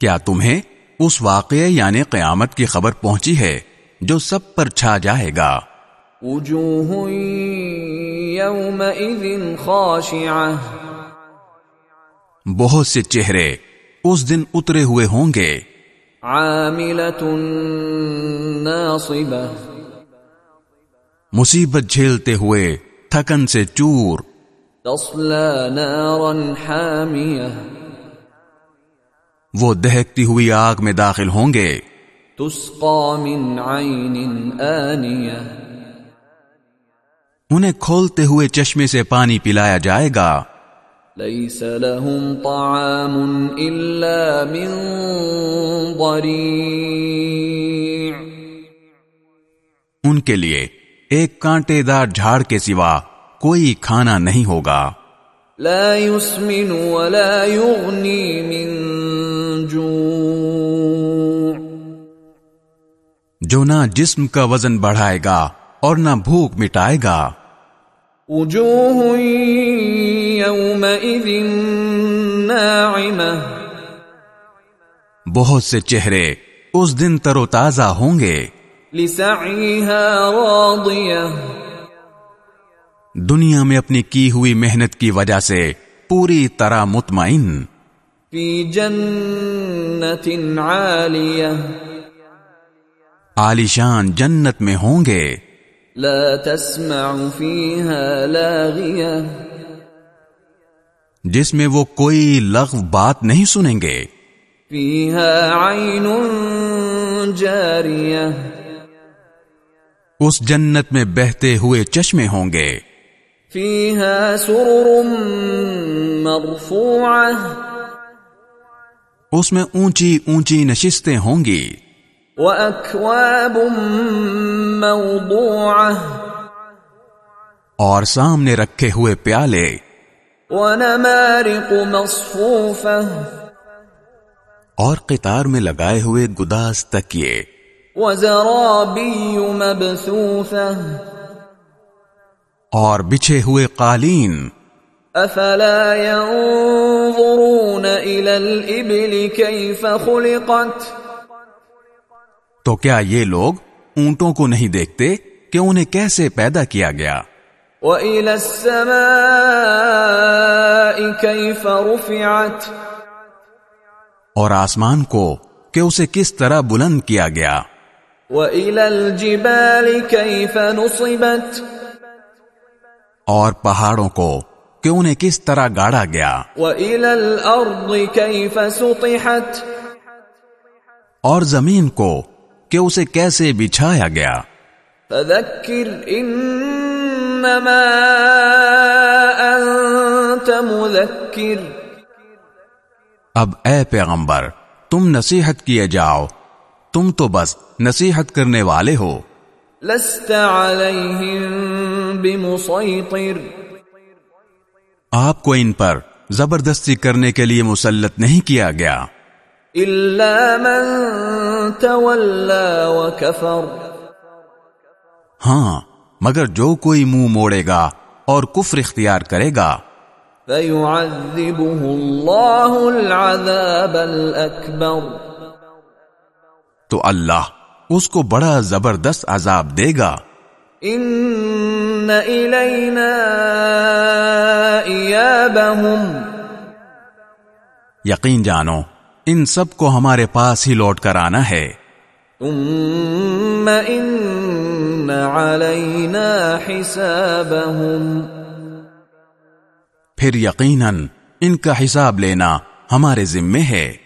کیا تمہیں اس واقعے یعنی قیامت کی خبر پہنچی ہے جو سب پر چھا جائے گا؟ بہت سے چہرے اس دن اترے ہوئے ہوں گے۔ ناصبہ۔ مصیبت جھیلتے ہوئے تھکن سے چور۔ حامیہ وہ دہکتی ہوئی آگ میں داخل ہوں گے۔ تسقى من عین آنیہ انہیں کھولتے ہوئے چشمے سے پانی پلایا جائے گا۔ ليس لهم طعام إلا من ضريع۔ ان کے لیے ایک کانٹے دار جھاڑ کے سوا کوئی کھانا نہیں ہوگا۔ لا يسمن ولا يغني من جو نہ جسم کا وزن بڑھائے گا اور نہ بھوک مٹائے گا۔ ناعمة۔ بہت سے چہرے اس دن تر و تازہ ہوں گے۔ راضية۔ دنیا میں اپنی کی ہوئی محنت کی وجہ سے پوری طرح مطمئن۔ في جنة عالية عالیشان جنت میں ہوں گے۔ لا تسمع فيها لاغية جس میں وہ کوئی لغو بات نہیں سنیں گے۔ فيها عين جارية اس جنت میں بہتے ہوئے چشمے ہوں گے۔ فيها سرر مرفوعة اس میں اونچی اونچی نشستیں ہوں گی۔ وأكواب موضوعة اور سامنے رکھے ہوئے پیالے ونمارق مصفوفة اور قطار میں لگائے ہوئے گداس تکیے وزرابي مبثوثة اور بچھے ہوئے قالین أفلا ينظرون إلى الإبل كيف خلقت تو کیا یہ لوگ اونٹوں کو نہیں دیکھتے کہ انہیں کیسے پیدا کیا گیا؟ وإلى السماء كيف رفعت۔ اور آسمان کو کہ اسے کس طرح بلند کیا گیا؟ وإلى الجبال كيف نصبت۔ اور پہاڑوں کو کہ انہیں کس طرح گاڑا گیا؟ وإلى الأرض كيف سطحت۔ اور زمین کو کہ اسے کیسے بچھایا گیا۔ فذكر إنما أنت مذكر اب اے پیغمبر تم نصیحت کیے جاؤ۔ تم تو بس نصیحت کرنے والے ہو۔ لست عليهم بمسيطر آپ کو ان پر زبردستی کرنے کے لیے مسلط نہیں کیا گیا۔ إلا من تولى وكفر ہاں مگر جو کوئی منہ موڑے گا اور کفر اختیار کرے گا فيعذبه الله العذاب الأكبر تو اللہ اس کو بڑا زبردست عذاب دے گا۔ إن إلينا إيابهم یقین جانو ان سب کو ہمارے پاس ہی لوٹ کر آنا ہے۔ ثم علينا حسابهم۔ پھر یقیناً ان کا حساب لینا ہمارے ذمے ہے۔